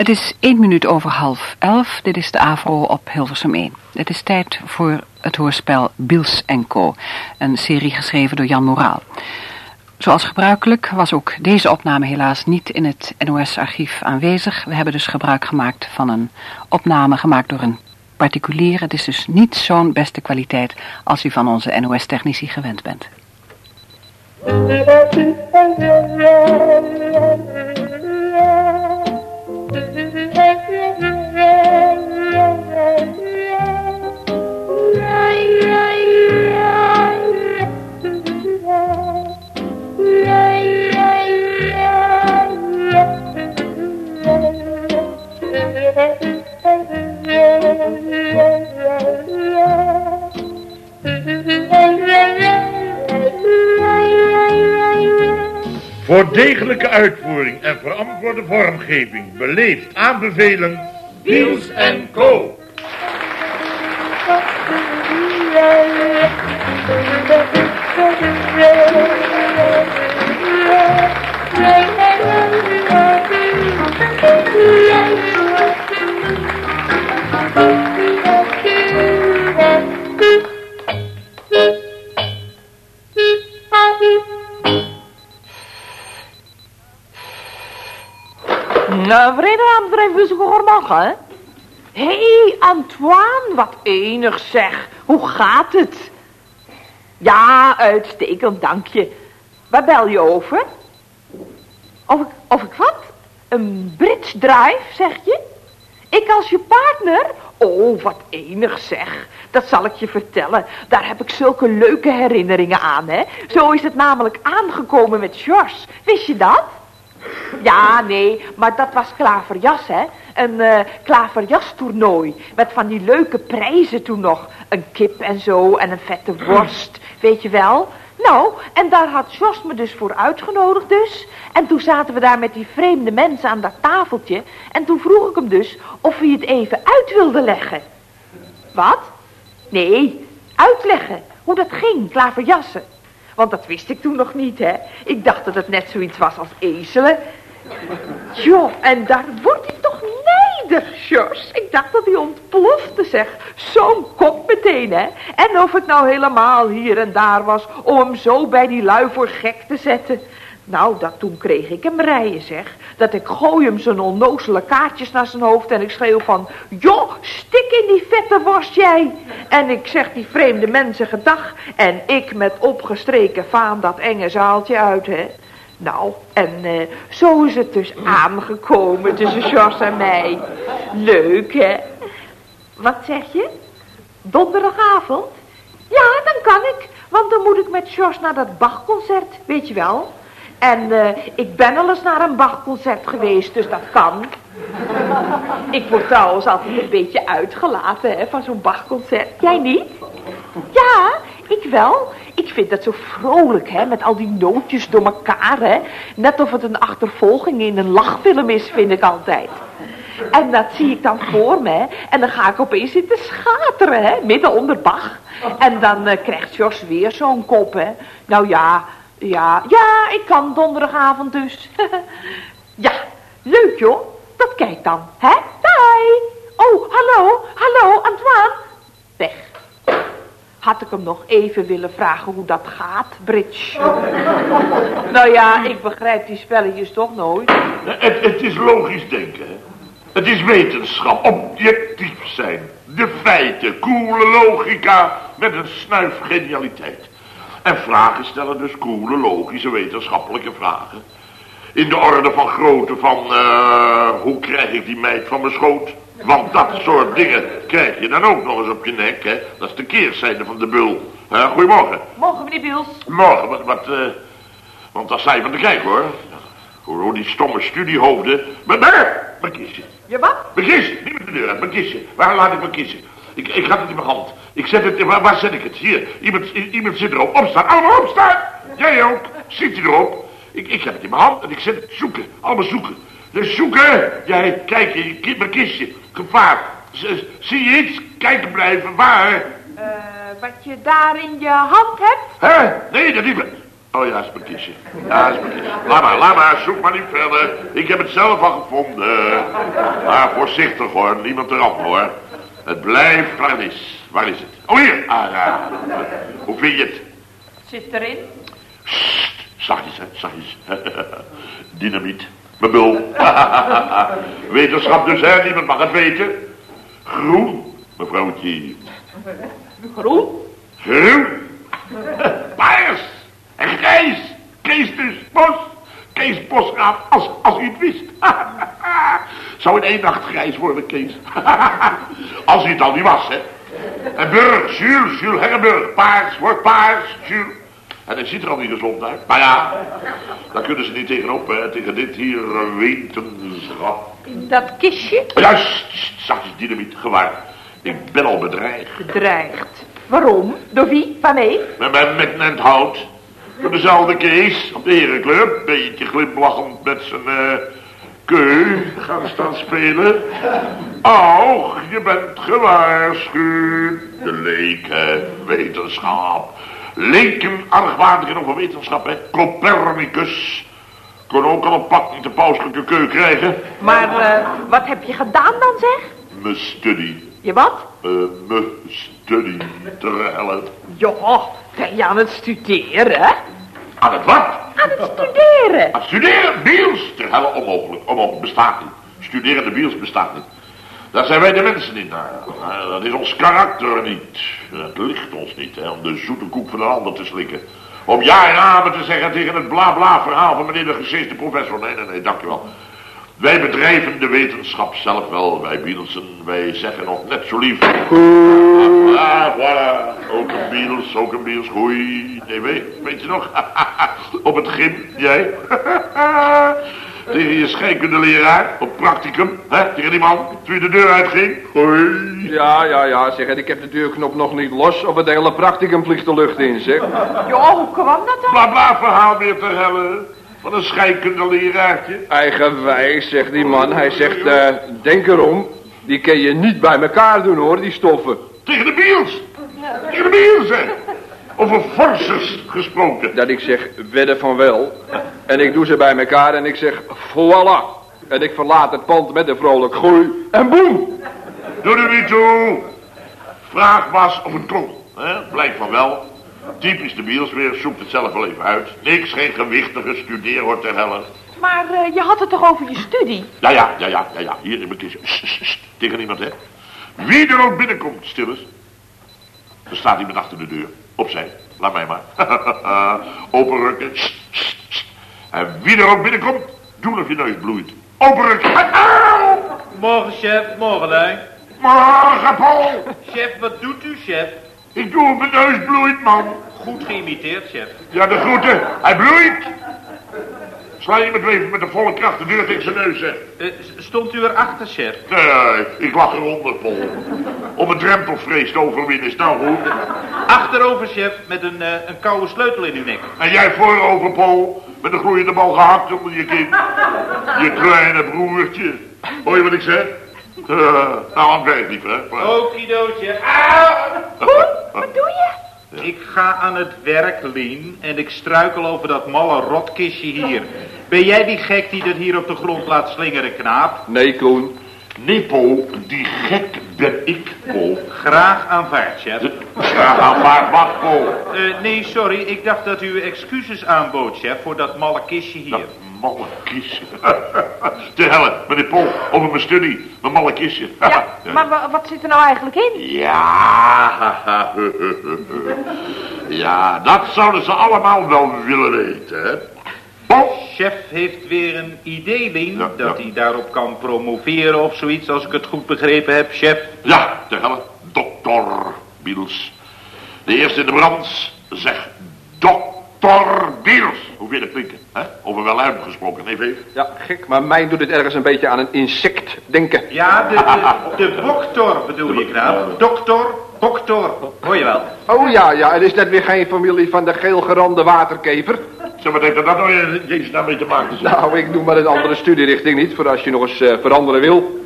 Het is één minuut over half elf. Dit is de AVRO op Hilversum 1. Het is tijd voor het hoorspel Biels Co. Een serie geschreven door Jan Moraal. Zoals gebruikelijk was ook deze opname helaas niet in het NOS-archief aanwezig. We hebben dus gebruik gemaakt van een opname gemaakt door een particulier. Het is dus niet zo'n beste kwaliteit als u van onze NOS-technici gewend bent. Voor degelijke uitvoering en verantwoorde vormgeving beleefd aanbevelen... Wiels en Co. Nou, vredenaamsbedrijf is goedemorgen, hè? Hé, hey, Antoine, wat enig zeg. Hoe gaat het? Ja, uitstekend, dank je. Waar bel je over? Of ik, of ik wat? Een bridge drive, zeg je? Ik als je partner? Oh, wat enig zeg. Dat zal ik je vertellen. Daar heb ik zulke leuke herinneringen aan, hè. Zo is het namelijk aangekomen met George. Wist je dat? Ja, nee, maar dat was klaverjas, hè. Een uh, klaverjastoernooi. Met van die leuke prijzen toen nog. Een kip en zo en een vette worst. Weet je wel? Nou, en daar had Jos me dus voor uitgenodigd dus. En toen zaten we daar met die vreemde mensen aan dat tafeltje. En toen vroeg ik hem dus of hij het even uit wilde leggen. Wat? Nee, uitleggen. Hoe dat ging, klaverjassen. Want dat wist ik toen nog niet, hè. Ik dacht dat het net zoiets was als ezelen. Jo, en daar word ik toch George. Ik dacht dat hij ontplofte, zeg. Zo'n kop meteen, hè. En of het nou helemaal hier en daar was om hem zo bij die lui voor gek te zetten. Nou, dat toen kreeg ik hem rijden, zeg. Dat ik gooi hem zijn onnozele kaartjes naar zijn hoofd en ik schreeuw van... Joh, stik in die vette worst jij. En ik zeg die vreemde mensen gedag. En ik met opgestreken vaan dat enge zaaltje uit, hè. Nou, en uh, zo is het dus aangekomen tussen George en mij. Leuk, hè? Wat zeg je? Donderdagavond? Ja, dan kan ik. Want dan moet ik met George naar dat Bachconcert, weet je wel. En uh, ik ben al eens naar een Bachconcert geweest, dus dat kan. ik word trouwens altijd een beetje uitgelaten hè, van zo'n Bachconcert. Jij niet? Ja, ik wel. Ik vind dat zo vrolijk, hè, met al die nootjes door elkaar, hè. Net of het een achtervolging in een lachfilm is, vind ik altijd. En dat zie ik dan voor me, hè. En dan ga ik opeens zitten schateren, hè, midden onder Bach. En dan uh, krijgt Jos weer zo'n kop, hè. Nou ja, ja, ja, ik kan donderdagavond dus. ja, leuk joh. Dat kijk dan, hè? Bye. Oh, hallo, hallo, Antoine. Had ik hem nog even willen vragen hoe dat gaat, Bridge. nou ja, ik begrijp die spelletjes toch nooit. Het, het is logisch denken, hè? Het is wetenschap, objectief zijn. De feiten, koele logica met een snuif genialiteit. En vragen stellen dus koele, logische, wetenschappelijke vragen. In de orde van grootte van, uh, hoe krijg ik die meid van mijn schoot? Want dat soort dingen krijg je dan ook nog eens op je nek, hè. Dat is de keerzijde van de bul. Uh, goedemorgen. Morgen, meneer Biels. Morgen, wat, wat uh, want dat zei van de kijk, hoor. Hoe die stomme studiehoofden. Maar daar, mijn kistje. Je wat? Mijn kistje, niet met de deur uit, mijn kistje. Waar laat ik mijn kistje? Ik, ik had het in mijn hand. Ik zet het, waar, waar zet ik het? Hier, iemand, iemand zit erop. Opstaan, allemaal opstaan. Jij ook. Zit je erop? Ik, ik heb het in mijn hand en ik zet het zoeken. Allemaal zoeken. Dus zoeken. Jij, kijk, je, mijn kistje. Gevaar. Zie je iets? Kijken blijven. Waar? Uh, wat je daar in je hand hebt? Hè? Nee, dat niet. Oh ja, is mijn kistje. Ja, is mijn kistje. Laat maar, laat maar, zoek maar niet verder. Ik heb het zelf al gevonden. Maar voorzichtig hoor, niemand eraf hoor. Het blijft waar het is. Waar is het? Oh, hier. Ah, ja. Hoe vind je het? Zit erin? Sst, zachtjes, hè, zachtjes. Dynamiet. Bul. Wetenschap dus, hè, niemand mag het weten. Groen, mevrouwtje. Groen? Groen. Paars. En grijs. Kees dus, Bos. Kees Bosgraaf, als, als u het wist. Zou in één nacht grijs worden, Kees. als hij het al niet was, hè. En Burg, Jules, Jules Herrenburg. Paars, wordt paars, Jules. En hij ziet er al niet gezond uit. Maar ja, daar kunnen ze niet tegenop, hè. Tegen dit hier wetenschap. In dat kistje? Juist, zachtjes dynamiet, gewaar. Ik ben al bedreigd. Bedreigd. Waarom? Door wie? Waarmee? Met mijn met hout. Door dezelfde Kees op de herenclub. Beetje glimlachend met zijn uh, keu gaan staan spelen. Och, je bent gewaarschuwd. De leken, wetenschap. Leken argwaardigen over wetenschap, hè. Copernicus. Kon ook al een pak niet de pauselijke keu krijgen. Maar uh, wat heb je gedaan dan, zeg? Mijn studie. Je wat? Uh, studie te hellen. Ja, ben je aan het studeren, hè? Aan het wat? Aan het studeren. Aan het studeren? Biels? Ter helle onmogelijk. Onmogelijk. Bestaat niet. Studerende Biels bestaat niet. Daar zijn wij de mensen niet naar. Dat is ons karakter niet. Het ligt ons niet, hè, om de zoete koek van een ander te slikken. Om ja en amen te zeggen tegen het bla bla verhaal van meneer de gezeesde professor. Nee, nee, nee, dankjewel. Wij bedrijven de wetenschap zelf wel, wij Beatlesen. Wij zeggen nog net zo lief. Ah, voilà. Ook een Beatles, ook een Beatles. Goeie. Nee, weet, weet je nog? Op het gym, jij? Tegen je scheikundeleraar op practicum, hè? Tegen die man toen je de deur uitging. Hoi. Ja, ja, ja, zeg. Ik heb de deurknop nog niet los of het hele practicum vliegt de lucht in, zeg. Ja, hoe kwam dat dan? Bla bla verhaal weer te hebben. Van een scheikundeleraartje. Eigenwijs, zegt die man. Hij zegt, uh, denk erom, die kun je niet bij elkaar doen, hoor, die stoffen. Tegen de biels. Tegen de biels, hè. Over forces gesproken. Dat ik zeg, wedden van wel. En ik doe ze bij elkaar en ik zeg, voilà. En ik verlaat het pand met een vrolijk groei. En boem. Doe er niet toe. Vraag was of het kon. Hè? Blijkt van wel. Typisch de biels weer, zoekt het zelf wel even uit. Niks, geen gewichtige studeerhoor ter helle. Maar uh, je had het toch over je studie? Ja, ja, ja, ja, ja, ja. Hier in mijn kistje. Tegen niemand, hè. Wie er ook binnenkomt, stil eens. Er staat iemand achter de deur. Opzij. Laat mij maar. Openrukken. En wie er ook binnenkomt, doe of je neus bloeit. Openrukken. Morgen, chef. Morgen, hè. Morgen, Paul. Chef, wat doet u, chef? Ik doe of mijn neus bloeit, man. Goed geïmiteerd, chef. Ja, de groeten. Hij bloeit. Sla je met leven met de volle kracht de deur tegen zijn neus, zeg. Uh, stond u erachter, chef? Nee, ik lag eronder, Paul. Om een drempelvrees te overwinnen is nou goed. Achterover, chef, met een, uh, een koude sleutel in uw nek. En jij voorover, Paul, met een gloeiende bal gehakt onder je kin. Je kleine broertje. Hoor je wat ik zeg? Uh, nou, aan het werk, lief, hè? Okidootje. Auw! Wat doe je? Ik ga aan het werk, Lien, en ik struikel over dat malle rotkistje hier. Ben jij die gek die dat hier op de grond laat slingeren, knaap? Nee, Koen. Nee, Paul, die gek ben ik, Paul. Graag aanvaard, chef. Graag aanvaard, wat, Paul? Uh, nee, sorry, ik dacht dat u excuses aanbood, chef, voor dat malle kistje hier. Dat malle kistje. Te helle, meneer Paul, over mijn studie. Mijn malle kistje. ja, maar wat zit er nou eigenlijk in? Ja, ja, dat zouden ze allemaal wel willen weten, hè. Chef heeft weer een idee, Lien, Ja, dat ja. hij daarop kan promoveren of zoiets, als ik het goed begrepen heb, chef. Ja, te helle, dokter Beatles. De eerste in de brand zegt dokter Beatles. Je dat klinken, hè? Over wel uitgesproken, nee, Veef? Ja, gek, maar mij doet het ergens een beetje aan een insect denken. Ja, de, de, de boktor bedoel je, knaap. Dokter, boktor, hoor je wel. Oh ja, ja, het is net weer geen familie van de geelgerande waterkever. Zeg, wat heeft er dat nou in Jezus nou mee te maken? zeg? Nou, ik noem maar een andere studierichting niet, voor als je nog eens eh, veranderen wil.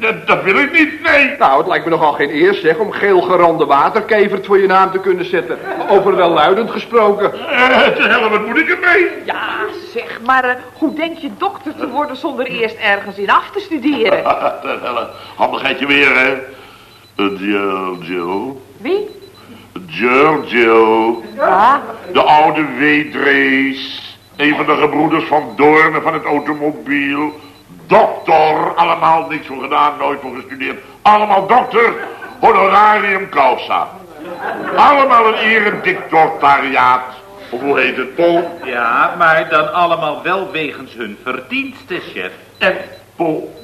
Dat, dat wil ik niet, nee. Nou, het lijkt me nogal geen eer, zeg, om geel gerande waterkevert voor je naam te kunnen zetten. Over welluidend gesproken. Eh, te helle, wat moet ik ermee? Ja, zeg, maar eh, hoe denk je dokter te worden zonder eerst ergens in af te studeren? Te helle, handigheidje weer, hè. Giorgio. Wie? Giorgio. Ja, De oude Weedrees. Een van de gebroeders van Doorn van het automobiel. Dokter. Allemaal niks voor gedaan, nooit voor gestudeerd. Allemaal dokter. Honorarium causa. Allemaal een erendictortariaat. Of hoe heet het, Paul? Ja, maar dan allemaal wel wegens hun verdiensten, chef. En, Paul,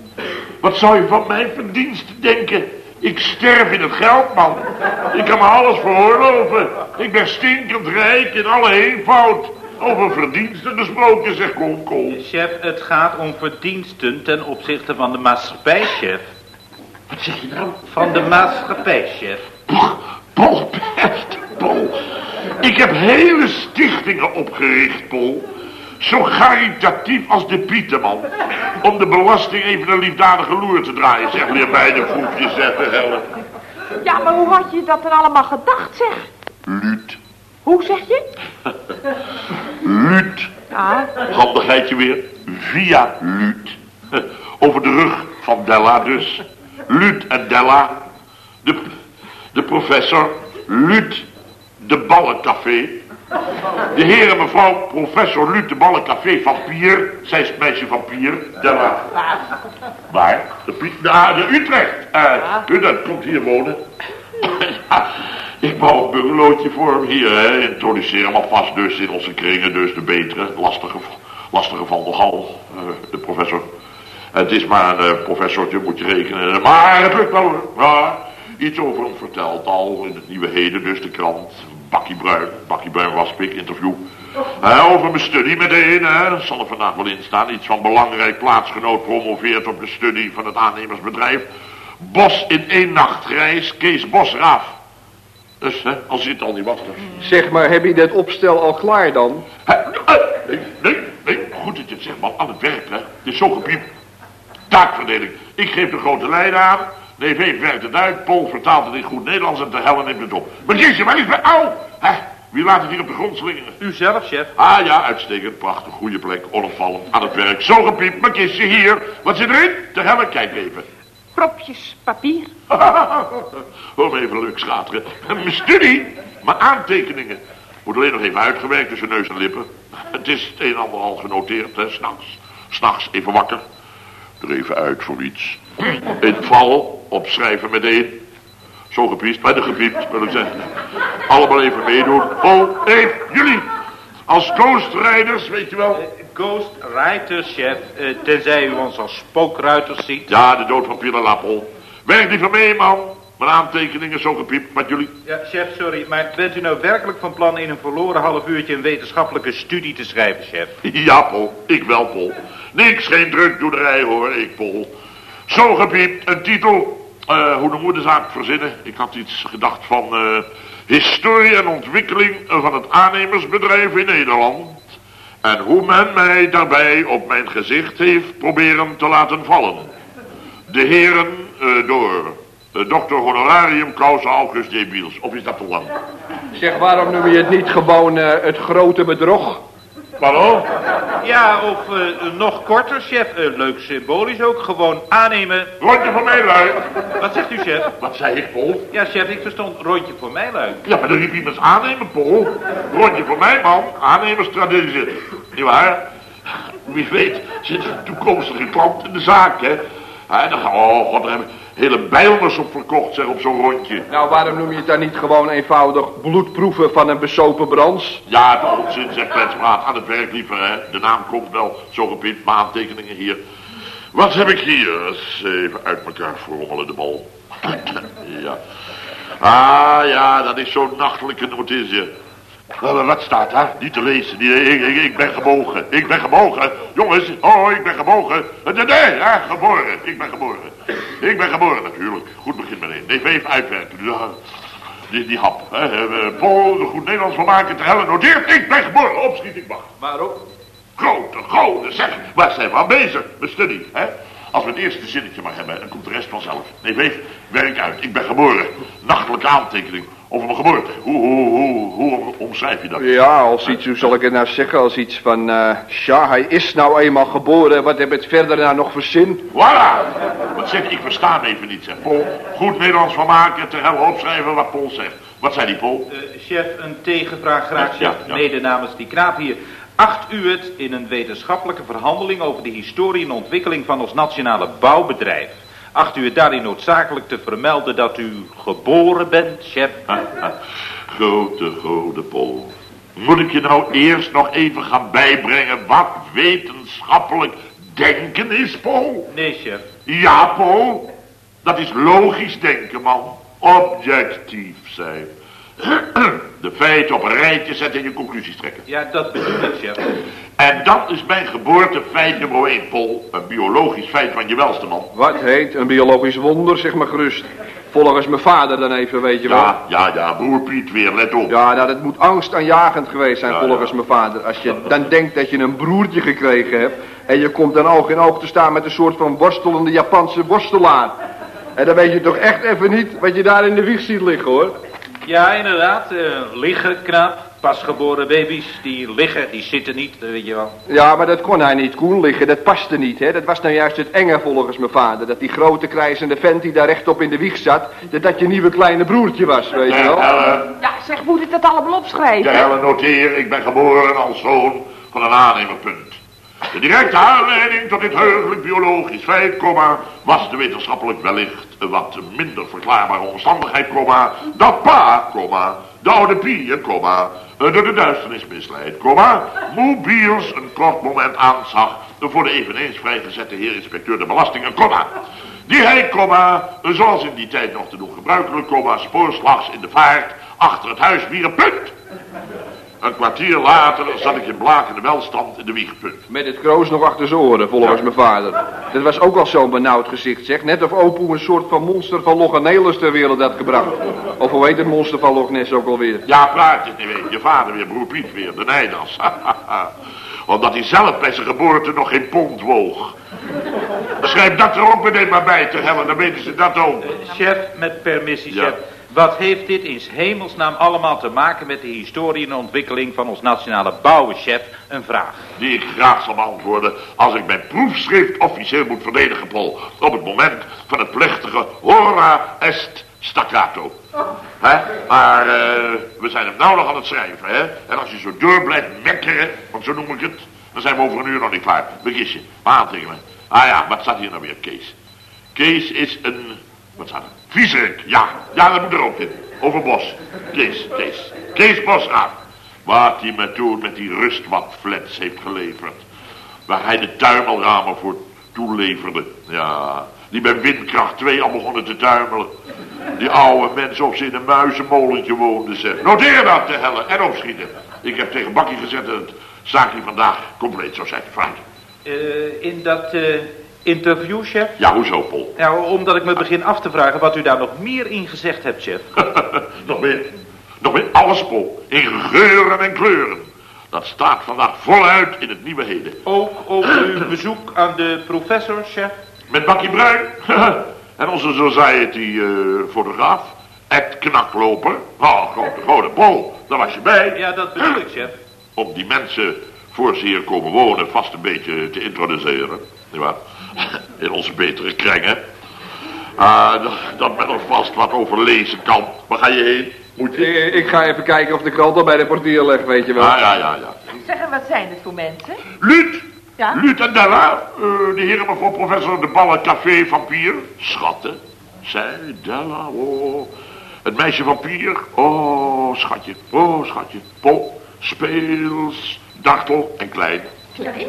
wat zou je van mijn verdiensten denken? Ik sterf in het geld, man. Ik kan me alles veroorloven. Ik ben stinkend rijk in alle eenvoud. Over verdiensten gesproken, zeg kom, kom. Chef, het gaat om verdiensten ten opzichte van de maatschappij, chef. Wat zeg je nou? Van de maatschappij, chef. Paul, best, Paul. Ik heb hele stichtingen opgericht, Paul. Zo caritatief als de Pieterman. Om de belasting even een liefdadige loer te draaien. Zeg weer bij de voetjes zetten, Helle. ja, maar hoe had je dat er allemaal gedacht, zeg? Hoe zeg je? Luut. Ja, Handigheidje weer. Via Luut. Over de rug van Della dus. Luut en Della. De, de professor. Luut de Ballencafé. De heer en mevrouw professor Luut de Ballencafé vampier. Zij is het meisje vampier. Della. Waar? De, ah, de Utrecht. Uh, u dat komt hier wonen. Ik bouw een bungalowtje voor hem hier, hè. Introduceer hem alvast dus in onze kringen, dus de betere. Lastige, lastige van de Hal, eh, de professor. Het is maar een eh, professortje, moet je rekenen. Maar het lukt wel hoor. Iets over hem verteld al in het Nieuwe Heden, dus de krant. Bakkie Bruin, Bakkie Bruin Waspik, interview. Eh, over mijn studie meteen, hè. Zal er vandaag wel in staan. Iets van belangrijk plaatsgenoot promoveert op de studie van het aannemersbedrijf. Bos in één nacht reis, Kees Bosraaf. Dus, hè, als je het al niet wacht. dus. Zeg maar, heb je dat opstel al klaar dan? Hè, eh, Nee, nee, nee, goed dat je het zegt, man. Aan het werk, hè. Het is zo gepiept. Taakverdeling. Ik geef de grote lijnen aan. Eef werkt het uit. Paul vertaalt het in goed Nederlands en de helle neemt het op. Maar jeetje, waar is mijn... Au! Hè, wie laat het hier op de grond slingeren? U zelf, chef. Ah ja, uitstekend, prachtig, goede plek, onopvallend, aan het werk. Zo gepiept, mijn kistje hier. Wat zit erin? De helle, kijk even. Propjes papier. Om even leuk schateren. Mijn studie, mijn aantekeningen. Moet alleen nog even uitgewerkt tussen neus en lippen. Het is het een en ander al genoteerd, hè, s'nachts. S'nachts even wakker. Er even uit voor iets. In val, opschrijven meteen. Zo gepiept, bij de gepiept, wil ik zeggen. Allemaal even meedoen. Oh, hey, jullie. Als ghostriders, weet je wel. Ghost chef. eh, tenzij u ons als spookruiters ziet. Ja, de dood van Pierre Werk liever mee, man. Mijn aantekeningen zo gepiept met jullie. Ja, chef, sorry, maar bent u nou werkelijk van plan in een verloren half uurtje een wetenschappelijke studie te schrijven, chef? Ja, Pol. Ik wel, Pol. Niks, geen drukdoederij, hoor. Ik, Pol. Zo gepiept, een titel. Eh, hoe noemen we de zaak verzinnen? Ik had iets gedacht van... eh, historie en ontwikkeling van het aannemersbedrijf in Nederland. En hoe men mij daarbij op mijn gezicht heeft proberen te laten vallen. De heren eh, door... eh, Dr. Honorarium Causa August J. Biels. Of is dat te lang? Zeg, waarom noem je het niet gewoon eh, het grote bedrog? Waarom? Ja, of eh, nog korter, chef. Eh, leuk symbolisch ook. Gewoon aannemen. Rondje van mij, lui. Wat zegt u, chef? Wat zei ik, Pol? Ja, chef, ik verstond rondje voor mij leuk. Ja, maar dan riep iemand aannemen, Paul. Rondje voor mij, man. Aannemerstraditie. Niet waar? Wie weet zit een toekomstige klant in de zaak, hè? Ja, dan gaan oh god, daar hebben we hele bijlers op verkocht, zeg, op zo'n rondje. Nou, waarom noem je het dan niet gewoon eenvoudig bloedproeven van een besopen brans? Ja, de onzin, zegt Kletspraat. Aan het werk liever, hè. De naam komt wel, zo gepiept, mijn aantekeningen hier. Wat heb ik hier? Eens even uit elkaar frommelen, de bal. ja. Ah, ja, dat is zo'n nachtelijke notitie. Wat staat daar? Niet te lezen. Ik, ik, ik ben gebogen. Ik ben gebogen. Jongens, oh, ik ben gebogen. Eh, Nee, nee, ja, geboren. Ik ben geboren. Ik ben geboren natuurlijk. Goed begin meneer. Even even uitwerken. Ja, die, die hap. Hè. Eh, Paul, de goed Nederlands van maken ter helle noteert. Ik ben geboren. Opschiet, ik mag. Waarom? Grote, grote, zeg. Waar zijn we aan bezig? Mijn studie, hè? Als we het eerste zinnetje maar hebben, dan komt de rest vanzelf. Nee, weef, werk uit. Ik ben geboren. Nachtelijke aantekening over mijn geboorte. Hoe, hoe, hoe, hoe omschrijf je dat? Ja, als iets, hoe zal ik het nou zeggen, als iets van... eh ja, hij is nou eenmaal geboren, wat heb het verder nou nog voor zin? Voilà! Wat zeg ik? versta hem even niet, zeg. Paul, goed Nederlands van maken, ter helle opschrijven wat Paul zegt. Wat zei die, Paul? Eh, chef, een tegenvraag graag, chef. Ja, ja. Mede namens die knaap hier. Acht u het in een wetenschappelijke verhandeling over de historie en ontwikkeling van ons nationale bouwbedrijf? Acht u het daarin noodzakelijk te vermelden dat u geboren bent, chef? Grote, grote Paul. Moet ik je nou eerst nog even gaan bijbrengen wat wetenschappelijk denken is, Paul? Nee, chef. Ja, Paul. Dat is logisch denken, man. Objectief zijn. De feiten op een rijtje zetten en je conclusies trekken. Ja, dat bedoel ik, chef. En dat is mijn geboortefeit nummer 1, Paul. Een biologisch feit van je welste man. Wat heet een biologisch wonder, zeg maar gerust. Volgens mijn vader dan even, weet je wel. Ja, ja, ja, broer Piet weer, let op. Ja, nou, dat moet angstaanjagend geweest zijn, Ja, volgens ja. mijn vader. Als je dan denkt dat je een broertje gekregen hebt... en je komt dan oog in oog te staan met een soort van worstelende Japanse worstelaar. En dan weet je toch echt even niet wat je daar in de wieg ziet liggen, hoor. Ja, inderdaad. eh, liggen, knaap. Pasgeboren baby's, die liggen, die zitten niet, dat weet je wel. Ja, maar dat kon hij niet, Koen, liggen. Dat paste niet, hè. Dat was nou juist het enge, volgens mijn vader. Dat die grote krijzende vent die daar rechtop in de wieg zat... dat dat je nieuwe kleine broertje was, weet je De wel. Ja, zeg, moet ik dat allemaal de opschrijven? helle noteer, ik ben geboren als zoon van een aannemerpunt. De directe aanleiding tot dit heugelijk biologisch feit, comma, was de wetenschappelijk wellicht een wat minder verklaarbare omstandigheid, comma, dat pa, comma, de oude Pier, comma, eh, door de duisternis misleid, comma, mobiels een kort moment aanzag voor de eveneens vrijgezette heer inspecteur de belastingen, comma, die hij, comma, zoals in die tijd nog te doen gebruikelijk, comma, spoorslags in de vaart achter het huis wierp, punt. Een kwartier later zat ik in blakende welstand in de wiegpunt. Met het kroos nog achter zijn oren, volgens mijn vader. Dat was ook al zo'n benauwd gezicht, zeg. Net of Opoe een soort van monster van Loch ter wereld had gebracht. Of hoe heet het monster van Loch Ness ook alweer? Ja, praatjes niet weet. Je vader weer, broer Piet weer, de Nijdas. Omdat hij zelf bij zijn geboorte nog geen pond woog. Schrijf dat er ook meteen maar bij te hebben, dan weten ze dat ook. Chef, met permissie, Ja. chef. Wat heeft dit in hemelsnaam allemaal te maken met de historie en ontwikkeling van ons nationale bouwen, chef? Een vraag. Die ik graag zal beantwoorden als ik mijn proefschrift officieel moet verdedigen, Paul. Op het moment van het plechtige hora est staccato. Hè? Maar eh, we zijn hem nou nog aan het schrijven, hè? En als je zo door blijft mekkeren, want zo noem ik het, dan zijn we over een uur nog niet klaar. Vergis je. Maar. Ah ja, wat staat hier nou weer, Kees? Kees is een... Wat staat er? Viezerik, ja. Ja, dat moet er ook in. Over Bos. Kees, Kees. Kees Bosraaf. Wat hij me toen met die rustwatflats heeft geleverd. Waar hij de tuimelramen voor toeleverde. Ja, die bij windkracht 2 al begonnen te tuimelen. Die oude mensen of ze in een muizenmolentje woonden, zeg. Noteer dat, de helle, en opschieten. Ik heb tegen Bakkie gezet dat het zaakje vandaag compleet zou zijn. Vooruit. Eh, in dat eh, interview, chef? Ja, hoezo, Pol? Nou, omdat ik me begin af te vragen wat u daar nog meer in gezegd hebt, chef. Nog meer. Nog meer alles, Pol. In geuren en kleuren. Dat staat vandaag voluit in het nieuwe heden. Ook over uw bezoek aan de professor, chef? Met Bakkie Bruin. en onze Society-fotograaf. Ed Knakloper. Oh, grote, grote Pol. Daar was je bij. Ja, dat bedoel ik, chef. Om die mensen voor ze hier komen wonen vast een beetje te introduceren. Nietwaar? In onze betere kringen. Ah, dat, dat men er vast wat over lezen kan. Waar ga je heen? Moet je? Ik, ik ga even kijken of de krant al bij de portier ligt, weet je wel. Ah, ja, ja, ja. Zeg, en wat zijn het voor mensen? Luut! Ja? Luut en Della, eh, de heren mevrouw professor de Ballen Café Vampier. Schatten. Zij, Della, oh. Het meisje vampier. Oh, schatje. Oh, schatje. Pop, speels, dartel en klein. Klein?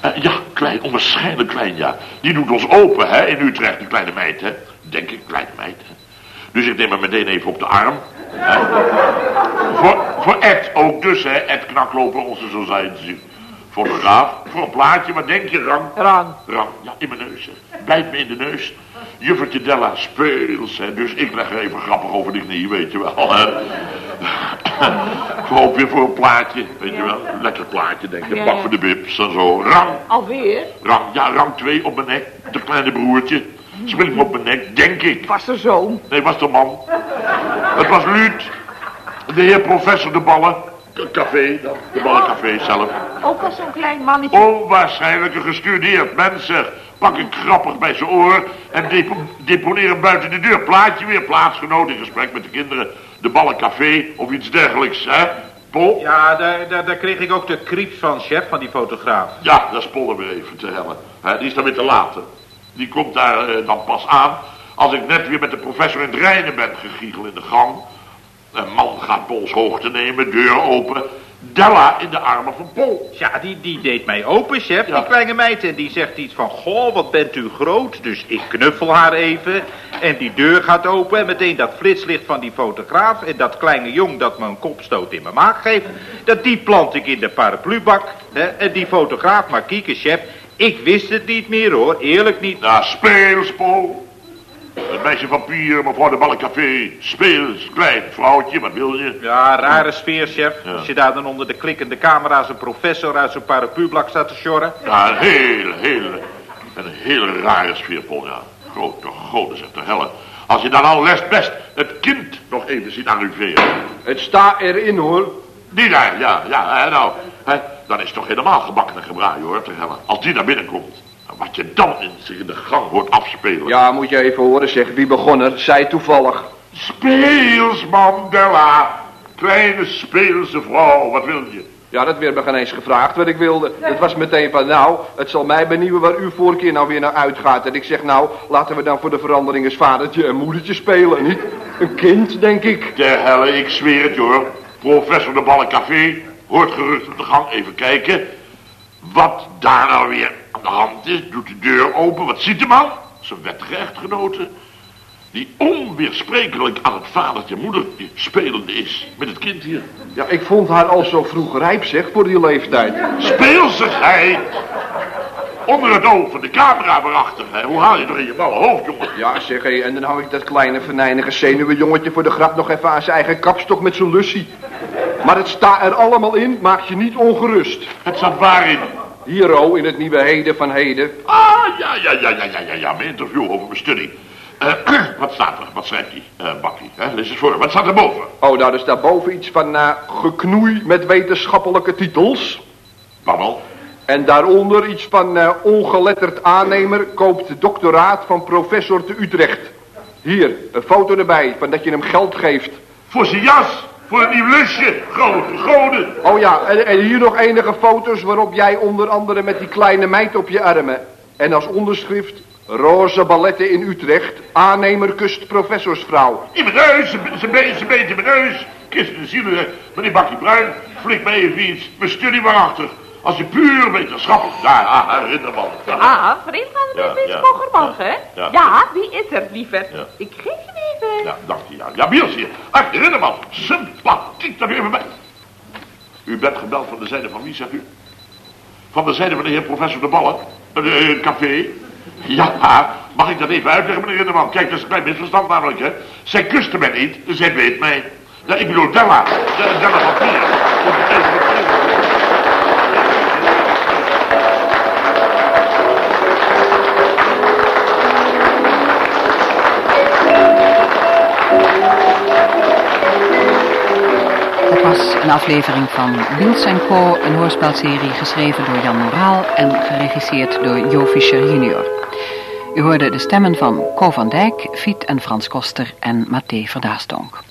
Eh, ja, klein, onwaarschijnlijk klein, ja. Die doet ons open, hè, in Utrecht, die kleine meid, hè. Denk ik, kleine meid, hè. Dus ik neem haar meteen even op de arm. Hè. voor, voor Ed ook dus, hè. Ed Knakloper, onze society fotograaf. Voor een plaatje, wat denk je, Rang? Rang. Rang, ja, in mijn neus. Bijt me in de neus. Juffertje Della speels, hè. Dus ik leg er even grappig over de knie, weet je wel, hè. Ik hoop weer voor een plaatje, weet je wel. Lekker plaatje, denk ik. Ja. Pak voor de bips en zo. Rang, Alweer? rang, ja, rang 2 op mijn nek. De kleine broertje. Speel ik me op mijn nek, denk ik. Was er zoon? Nee, was de man. Het was Luut. De heer professor de Ballen. Café, dan. De Ballencafé zelf. Ook al zo'n klein mannetje. Onwaarschijnlijk een gestudeerd mens, zeg. Pak ik grappig bij zijn oor en depo deponeer hem buiten de deur. Plaatje weer, plaatsgenoot in gesprek met de kinderen. De Ballencafé of iets dergelijks, hè? Pol? Ja, daar, daar, daar kreeg ik ook de kriep van, chef, van die fotograaf. Ja, dat is Pol er weer even te hellen. Hè, die is dan weer te laten. Die komt daar eh, dan pas aan als ik net weer met de professor in het rijden ben gegiegel in de gang. Een man gaat Pols hoogte nemen, deur open. Della in de armen van Pol. Ja, die, die deed mij open, chef, Ja. die kleine meid. En die zegt iets van, goh, wat bent u groot. Dus ik knuffel haar even. En die deur gaat open en meteen dat flitslicht van die fotograaf... en dat kleine jong dat me een kopstoot in mijn maag geeft... dat die plant ik in de paraplubak. Hè? En die fotograaf, maar kieken, chef... ik wist het niet meer, hoor. Eerlijk niet. Nou, speels, Pol. Het meisje vampier, mevrouw de Ballencafé. Speels, klein vrouwtje, wat wil je? Ja, rare sfeer, chef. Ja. Als je daar dan onder de klikkende camera's... een professor uit zijn paraplublak staat te sjorren. Ja, een hele, hele, een hele rare sfeer, Pol, ja. Grote goden, zegt de helle. Als je dan al les best het kind nog even ziet arriveren. Het staat erin hoor. Die daar, ja, ja, hè, nou, hè, dan is het toch helemaal gebakken en gebraaid, hoor, te helle. Als die naar binnen komt, wat je dan in, zich in de gang hoort afspelen. Ja, moet je even horen zeg. Wie begon er? Zij toevallig. Speels, Mandela. Kleine speelse vrouw, wat wil je? Ja, dat werd me geen eens gevraagd wat ik wilde. Het was meteen van, nou, het zal mij benieuwen waar uw voorkeur nou weer naar uitgaat. En ik zeg, nou, laten we dan voor de verandering eens vadertje en moedertje spelen, niet? Een kind, denk ik. De helle, ik zweer het hoor. Professor de Ballencafé hoort gerucht op de gang. Even kijken. Wat daar nou weer aan de hand is. Doet de deur open. Wat ziet de man? Zijn wettige echtgenote. Die onweersprekelijk aan het vadertje moedertje spelende is. Met het kind hier. Ja, ik vond haar al zo vroeg rijp, zeg, voor die leeftijd. Speelsigheid. Onder het oog van de camera waarachter. Hè? Hoe haal je toch in je malle hoofd, jongen? Ja, zeg, hé, en dan hou ik dat kleine venijnige zenuwenjongetje voor de grap nog even aan zijn eigen kapstok met zijn lussie. Maar het staat er allemaal in, maak je niet ongerust. Het zat waarin? Hier, oh, in het nieuwe heden van heden. Ah, ja, ja, ja, ja, ja, ja, ja. Mijn interview over mijn studie. Eh, wat staat er? Wat schrijft hij? Eh Bakkie, hè? Lees eens voor. Wat staat er boven? Oh, nou, er staat boven iets van eh, geknoei met wetenschappelijke titels. Babbel. En daaronder iets van eh, ongeletterd aannemer koopt doctoraat van professor te Utrecht. Hier, een foto erbij van dat je hem geld geeft. Voor zijn jas. Voor een nieuw lusje. Grote goden. Oh ja, en, en hier nog enige foto's waarop jij onder andere met die kleine meid op je armen. En als onderschrift, roze balletten in Utrecht, aannemer kust professorsvrouw. In mijn neus. Ze, ze, be- ze beet in mijn neus. Kist in de zielen. Meneer Bakkie Bruin. Flik mij even iets. Mijn studie waarachtig. Als je puur wetenschappelijk... Ja, ja, herinner man. Ja. Ah, vriend van Ja, de ja, Mogerman, hè? ja. Wie is er, liever? Ik geef je even. Ja, dank je. Ja, ja Biels hier. Ach, Rinneman. Sympathiek dat u even bij... U bent gebeld van de zijde van wie, zegt u? Van de zijde van de heer professor de Ballen? Uh, café? Ja, mag ik dat even uitleggen, meneer Rinneman? Kijk, dat is een klein misverstand namelijk, hè. Zij kuste mij niet, zij weet mij. Ja, ik bedoel Della. De- Della van Pier. Aflevering van Wiels Co., een hoorspelserie geschreven door Jan Moraal en geregisseerd door Jo Fischer junior. U hoorde de stemmen van Co van Dijk, Fiet en Frans Koster en Mathé Verdaastonk.